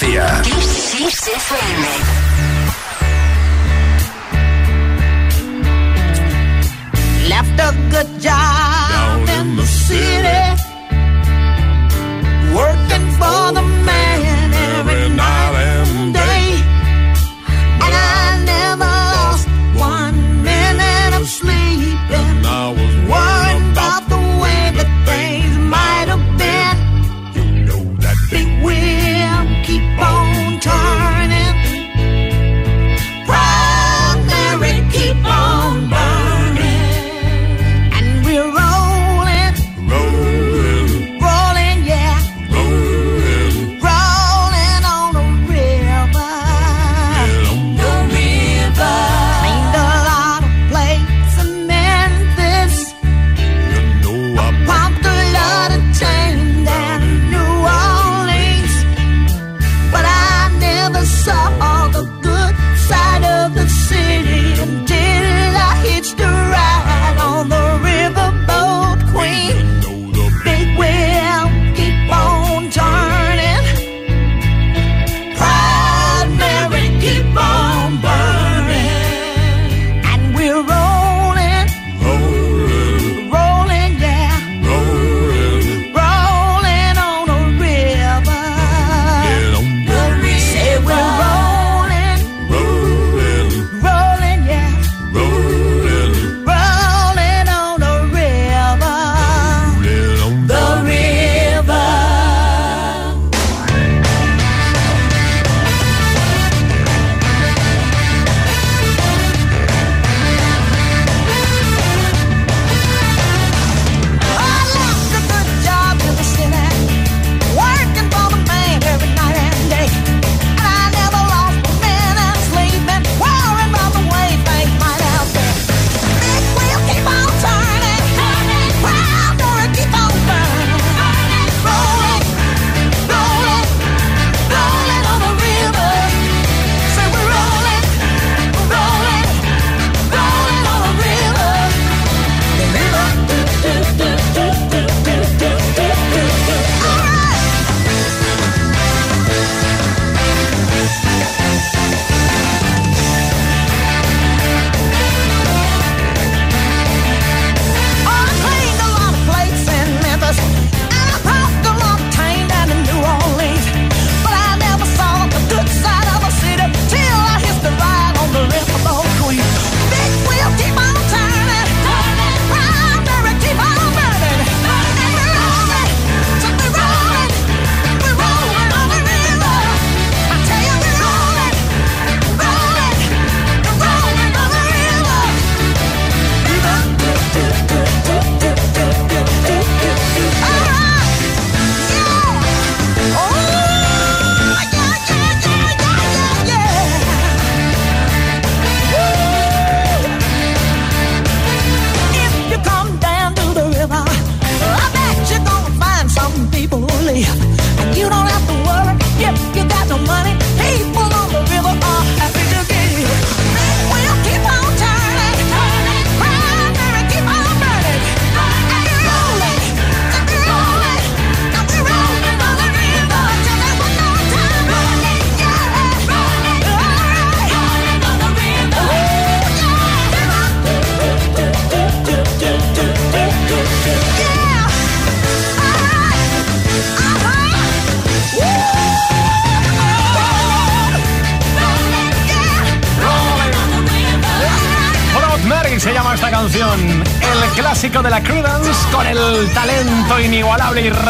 García. Left a good job in the city, working for the man.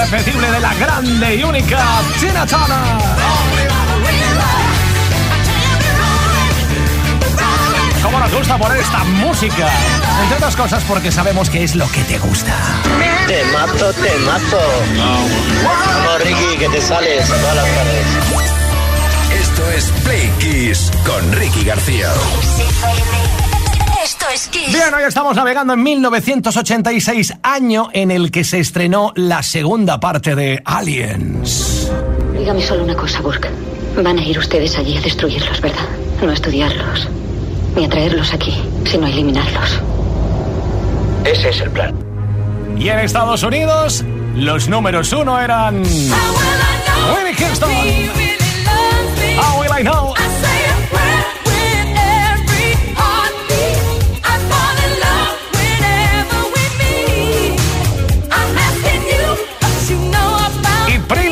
irrepetible de la grande y única Tina Turner. ¿Cómo nos gusta poner esta música? Entre otras cosas porque sabemos que es lo que te gusta. Te mato, te mato. No, Ricky, que te sales todas las tardes. Esto es Play Kiss con Ricky García. Bien, hoy estamos navegando en 1986, año en el que se estrenó la segunda parte de Aliens. Dígame solo una cosa, Burke. Van a ir ustedes allí a destruirlos, ¿verdad? No a estudiarlos, ni a traerlos aquí, sino a eliminarlos. Ese es el plan. Y en Estados Unidos, los números uno eran... Willie Houston. How ah, will I know?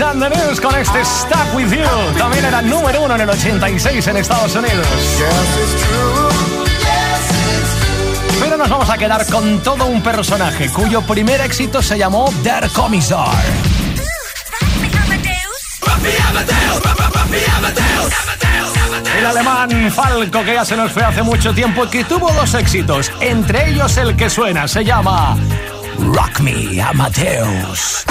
and the News con este Stuck With You. También era número uno en el 86 en Estados Unidos. Pero nos vamos a quedar con todo un personaje cuyo primer éxito se llamó Der Commissar. El alemán Falco, que ya se nos fue hace mucho tiempo y que tuvo dos éxitos, entre ellos el que suena, se llama Rock Me Amadeus.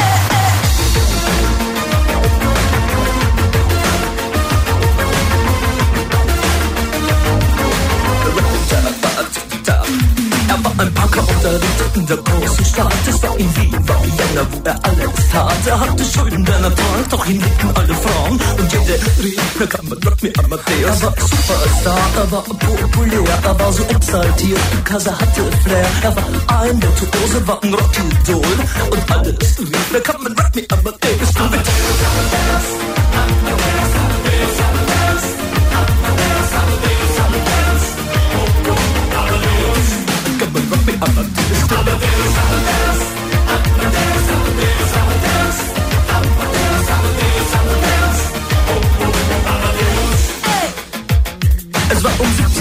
Unterrichtete in der großen Stadt. Es war in Wien, war Vienna, wo er alles tat. Er hatte Schulden, denn er doch ihn liebten alle Frauen. Und jede rief, na kann man Rock me Amadeus. Er war Superstar, er war populär, er war so exaltiert, er hatte Flair. Er war ein Virtuose, war ein Rockidol. Und alles rief, na kann man Rock me Amadeus. Amadeus, Amadeus,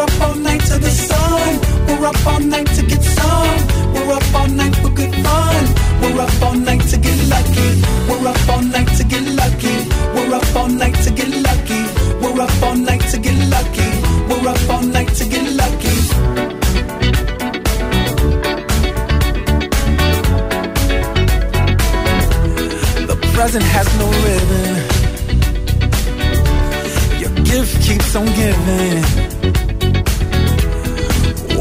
We're up all night to the sun. We're up all night to get some. We're up all night for good fun. We're up all night to get lucky. We're up all night to get lucky. We're up all night to get lucky. We're up all night to get lucky. We're up all night to get lucky. The present has no ribbon. Your gift keeps on giving.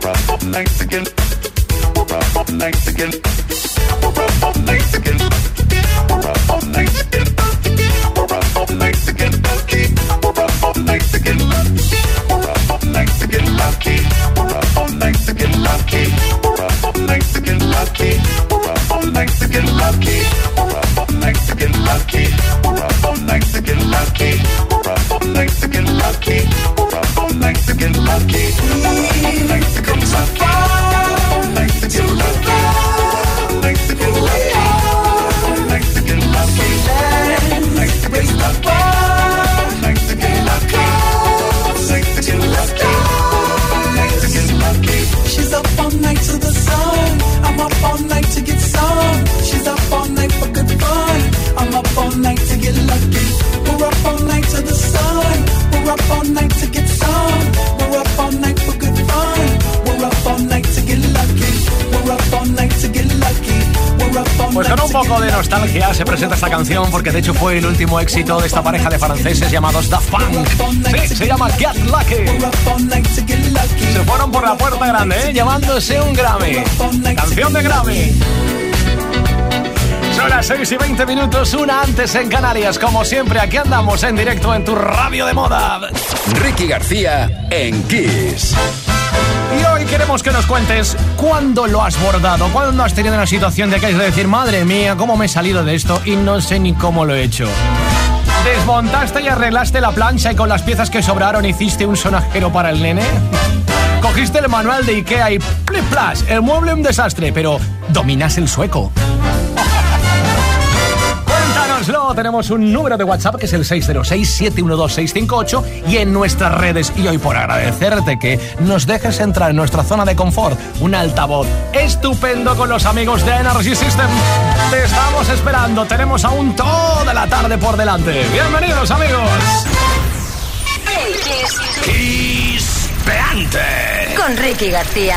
Thanks again. Thanks again. Thanks again. Thanks again. lucky. We're up all night to get lucky. We're up all night to get lucky. Pues con un poco de nostalgia se presenta esta canción porque de hecho fue el último éxito de esta pareja de franceses llamados Daft Punk. Sí, se llama Get Lucky. Se fueron por la puerta grande, ¿eh? llevándose un Grammy. Canción de Grammy. Son las 6 y 20 minutos, una antes en Canarias. Como siempre, aquí andamos en directo en tu radio de moda. Ricky García en Kiss. Y hoy queremos que nos cuentes cuándo lo has bordado, cuándo has tenido una situación de que has de decir, madre mía, cómo me he salido de esto y no sé ni cómo lo he hecho. ¿Desmontaste y arreglaste la plancha y con las piezas que sobraron hiciste un sonajero para el nene? Cogiste el manual de Ikea y plip plas, el mueble un desastre, pero dominas el sueco. Tenemos un número de WhatsApp que es el 606-712-658 y en nuestras redes. Y hoy por agradecerte que nos dejes entrar en nuestra zona de confort, un altavoz estupendo con los amigos de Energy System. Te estamos esperando, tenemos aún toda la tarde por delante. Bienvenidos amigos. Con Ricky García.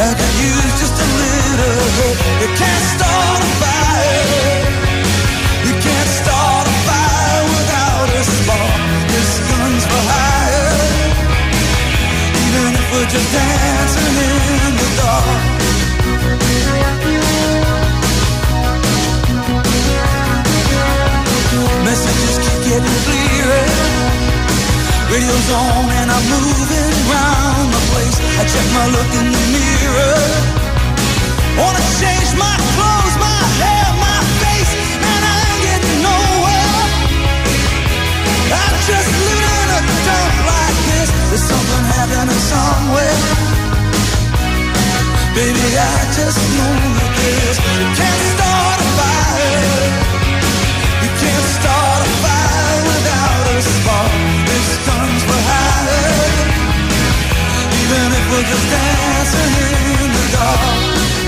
I use just a little. You can't start a fire. You can't start a fire without a spark. This gun's for hire. Even if we're just dancing in the dark. Messages keep getting clearer Radio's on and I'm moving round the place. I check my look in the mirror. Wanna change my clothes, my hair, my face, and I ain't getting nowhere. I just live in a dump like this. There's something happening somewhere. Baby, I just know that this. You can't start a fire. You can't start a fire without a spark. It's even if we're just dancing in the dark.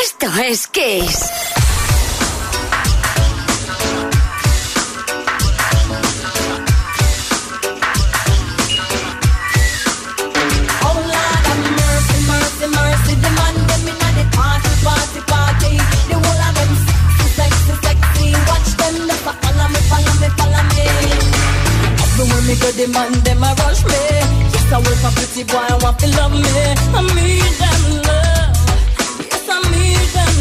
Esto es Kiss. them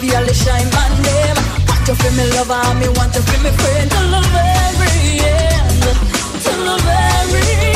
be Alicia in my name. Want to feel me lover, me want to feel me friend till the very end, till the very end.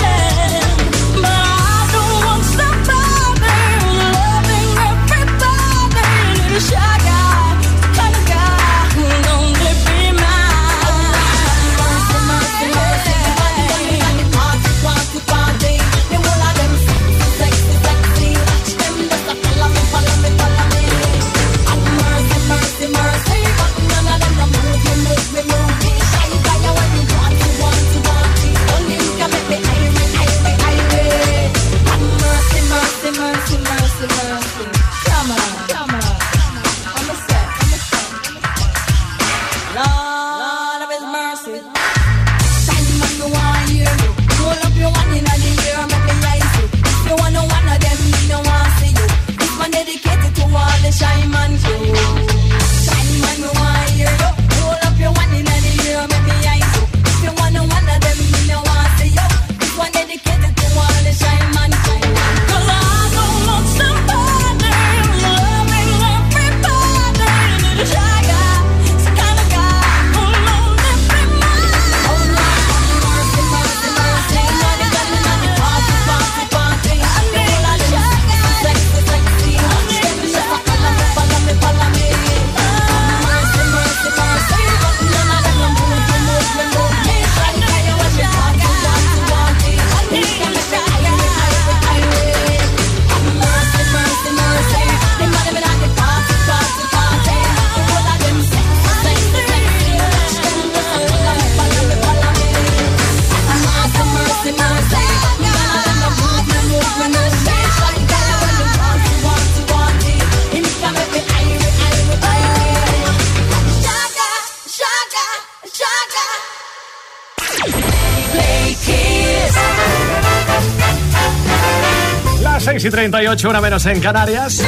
6 y 38, una menos en Canarias.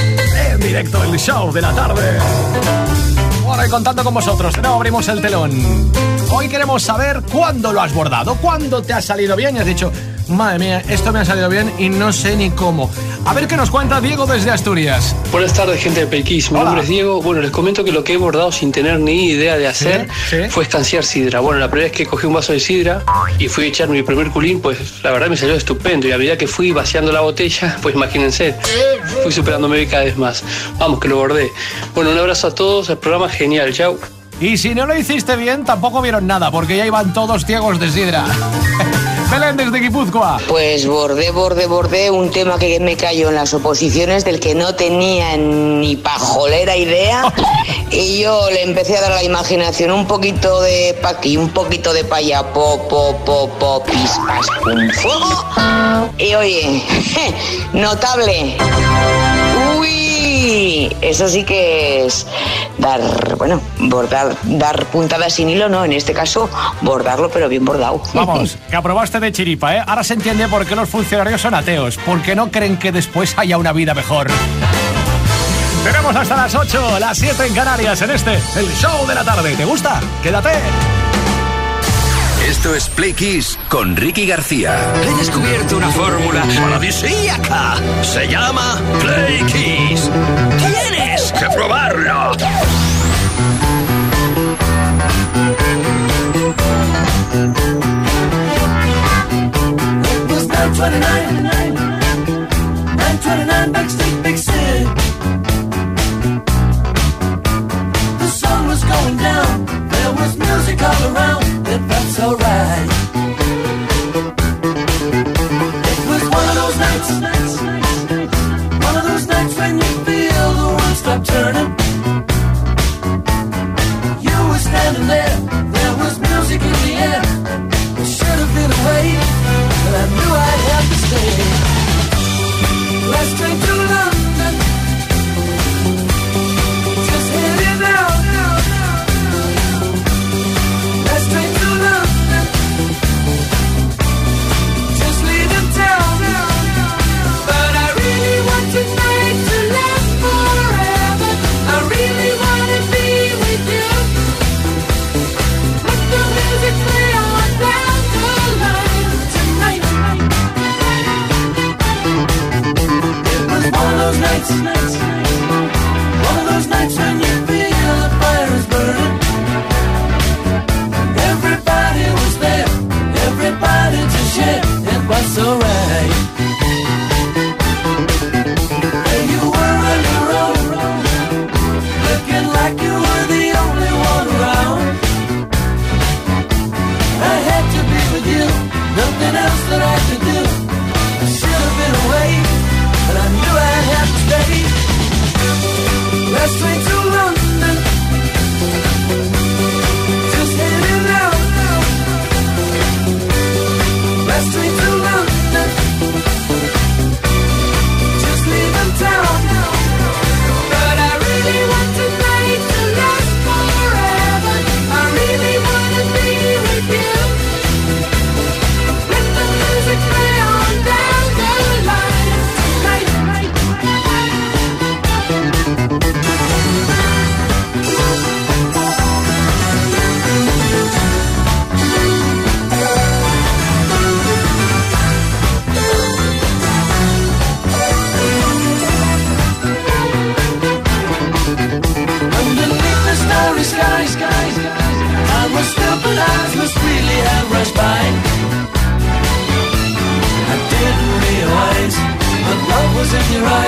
En directo el show de la tarde. Bueno, y contando con vosotros, nuevo abrimos el telón. Hoy queremos saber cuándo lo has bordado, cuándo te ha salido bien y has dicho, madre mía, esto me ha salido bien y no sé ni cómo. A ver qué nos cuenta Diego desde Asturias. Buenas tardes, gente de Pequís. Mi Hola. nombre es Diego. Bueno, les comento que lo que he bordado sin tener ni idea de hacer Sí, sí. fue estanciar sidra. Bueno, la primera vez que cogí un vaso de sidra y fui a echar mi primer culín, pues la verdad me salió estupendo. Y a medida que fui vaciando la botella, pues imagínense, fui superándome cada vez más. Vamos, que lo bordé. Bueno, un abrazo a todos. El programa es genial. Chao. Y si no lo hiciste bien, tampoco vieron nada, porque ya iban todos ciegos de sidra. Belén desde Guipúzcoa. Pues bordé, bordé, bordé un tema que me cayó en las oposiciones del que no tenía ni pajolera idea y yo le empecé a dar la imaginación un poquito de pa' aquí, un poquito de pa' allá, po, po, po, po, pispas, pum, fuego y oye, notable. Uy, eso sí que es dar, bueno, bordar, dar puntadas sin hilo, no, en este caso bordarlo pero bien bordado. Vamos, que aprobaste de chiripa, ¿eh? Ahora se entiende por qué los funcionarios son ateos, porque no creen que después haya una vida mejor. Tenemos hasta las 8, las 7 en Canarias, en este, el show de la tarde. ¿Te gusta? Quédate. Esto es Play Kiss con Ricky García. He descubierto una fórmula paradisíaca. Se llama Play Kiss. Tienes que probarlo. It was 929, 929 Backstreet Big City. The sun was going down, there was music all around, it felt so right. It was one of those nights, one of those nights when you feel the world stop turning. You were standing there, there was music in the air. Should have been away, but I knew I'd to stay. Last one of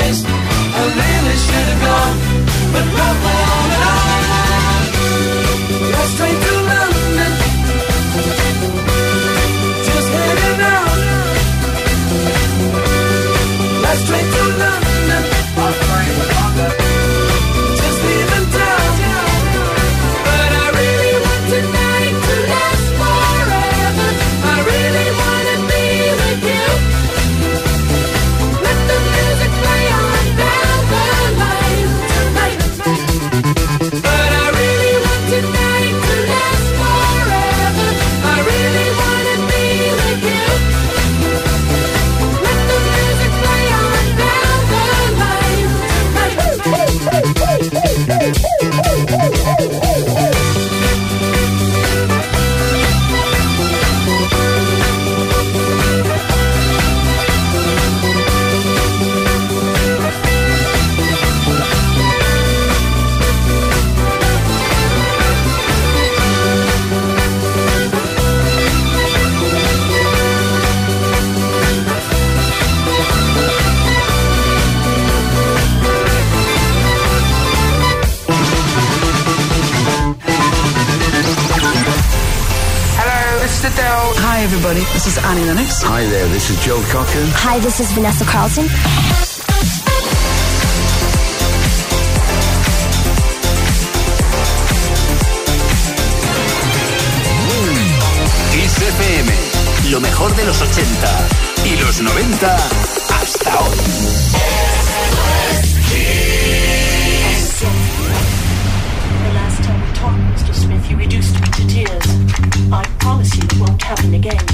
I really should have gone, but Hi, this is Vanessa Carlton. FM, lo mejor de los 80 y los 90 hasta hoy. The last time we talked, Mr. Smith, you reduced me to tears. I promise you it won't happen again.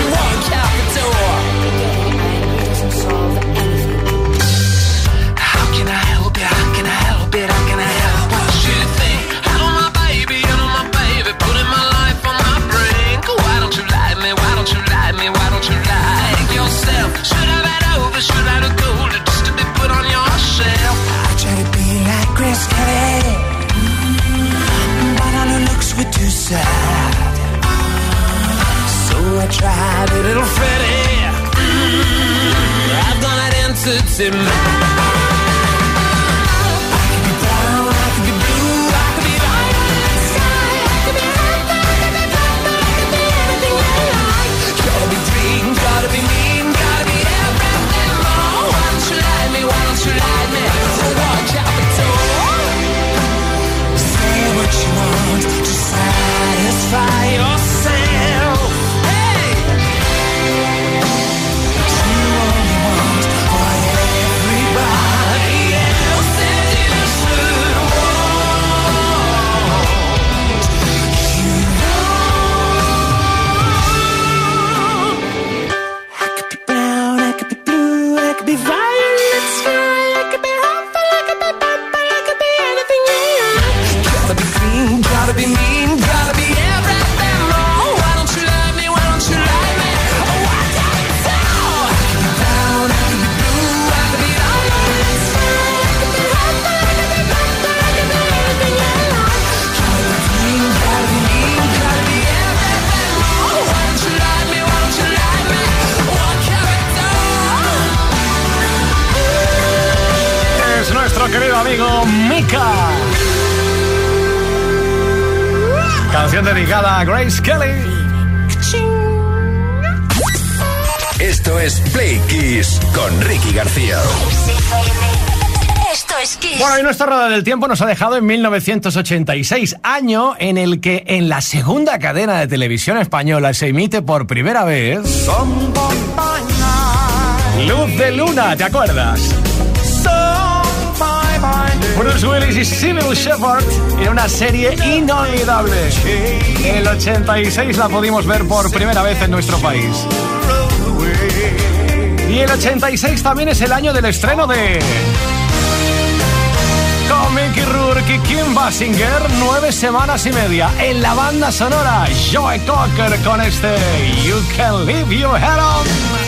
You walk out the door? How can I help it? How can I help it? How can I help it? what you think? Hello, my baby, hello, my baby, putting my life on my brink. Why don't you like me? Why don't you like me? Why don't you like yourself? Should I bet over? Should I look older just to be put on your shelf? I try to be like Grace Kelly. Mm, but all her looks were too sad. I tried a little Freddie. Mm, I've gone that entity mind. I dedicada a Grace Kelly. Esto es Play Kiss con Ricky García. Esto es Kiss. Bueno, y nuestra rueda del tiempo nos ha dejado en 1986, año en el que en la segunda cadena de televisión española se emite por primera vez Luz de Luna, ¿te acuerdas? Bruce Willis y Sybil Shepherd en una serie inolvidable. El 86 la pudimos ver por primera vez en nuestro país. Y el 86 también es el año del estreno de... Con Mickey Rourke y Kim Basinger, nueve semanas y media en la banda sonora Joe Cocker con este You Can Leave Your Head On.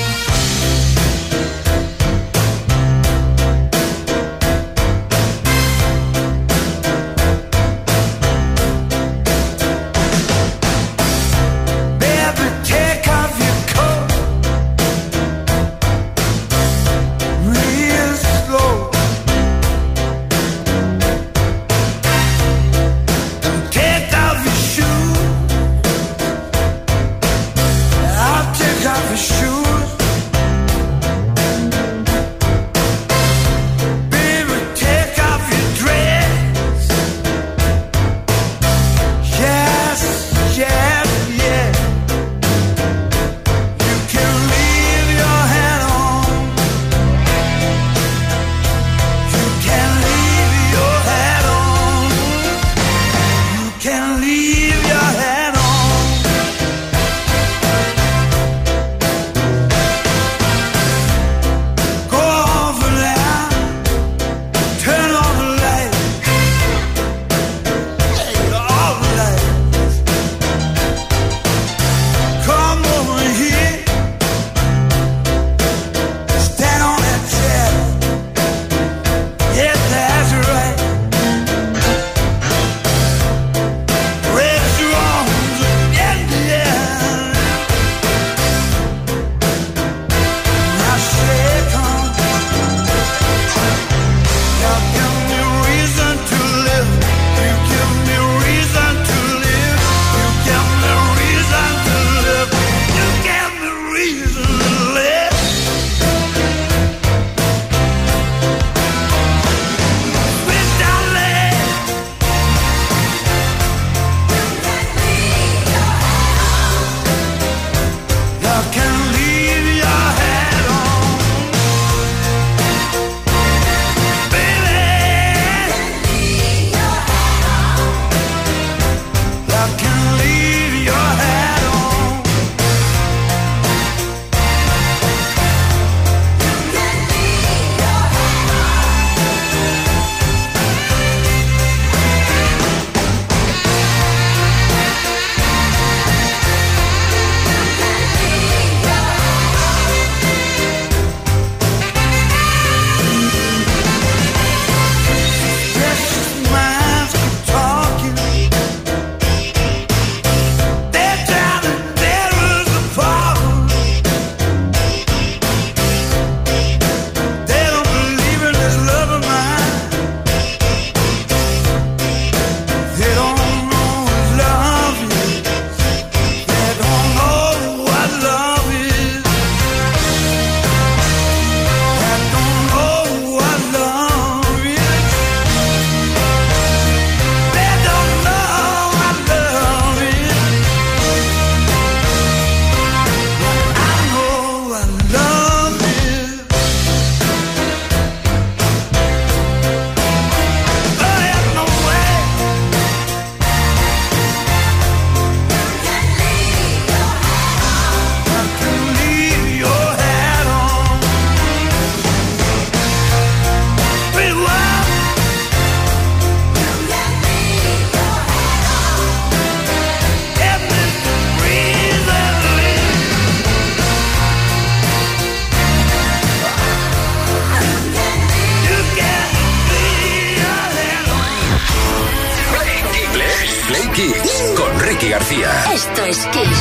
Ricky García. Esto es Kiss.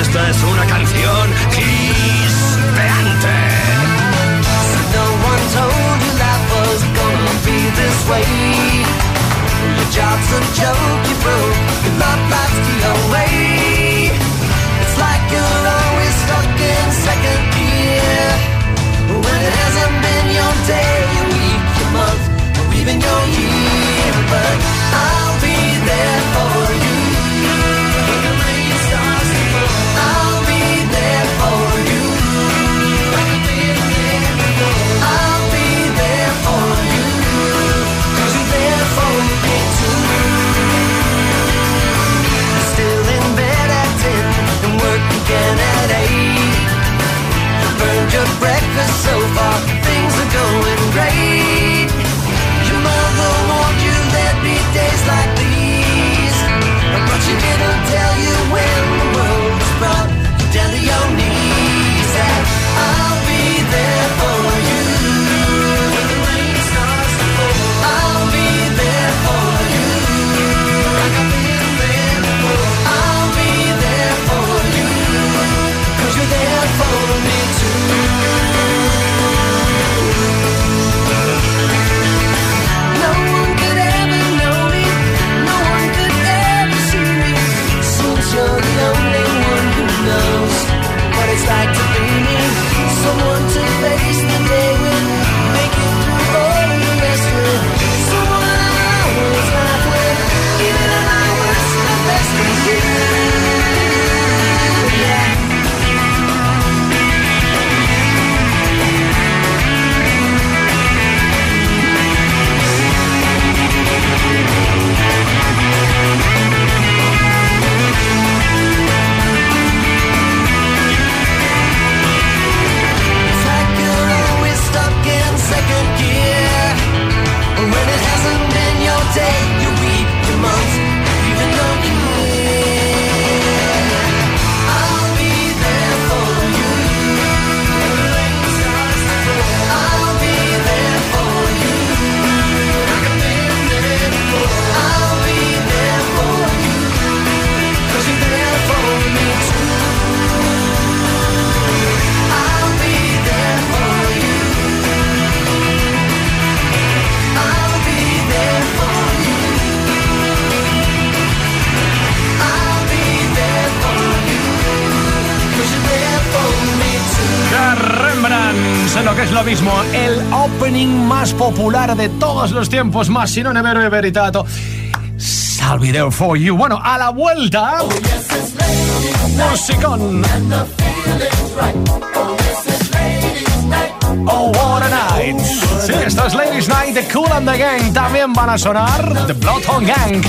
Esta es una canción kispeante. No one told you life was gonna be this way. Your job's a joke, you broke. Your love life's the away. It's like you're always stuck in second gear. When it hasn't been your day, your week, your month, or even your year. But I'll be breakfast so far, popular de todos los tiempos, más si non è vero e veritato. Be there for you. Bueno, a la vuelta. Oh, what a night. Sí, esto es Ladies Night, The Cool and the Gang. También van a sonar The Bloodhound Gang.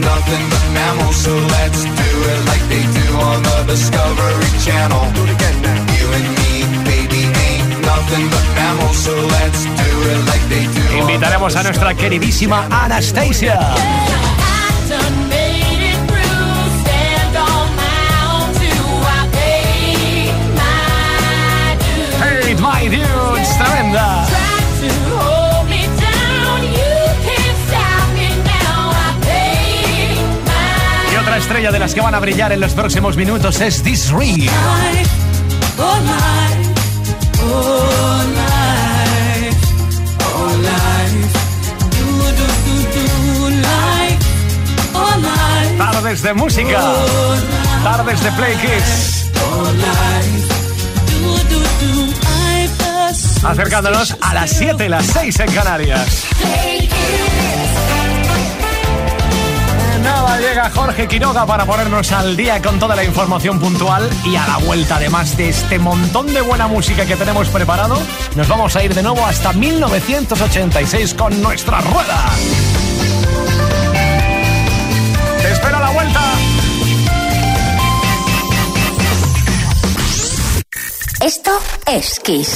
nothing but mammals, so let's do it like they do on the Discovery Channel. Invitaremos a nuestra queridísima Anastasia. Hey, my dudes, tremenda. Y otra estrella de las que van a brillar en los próximos minutos es This Ring. Tardes de música. Tardes de Play Kids. Acercándonos a las 7, las 6 en Canarias. Nada, llega Jorge Quiroga para ponernos al día con toda la información puntual y a la vuelta, además de este montón de buena música que tenemos preparado, nos vamos a ir de nuevo hasta 1986 con nuestra rueda. Te espero a la vuelta. Esto es Kiss.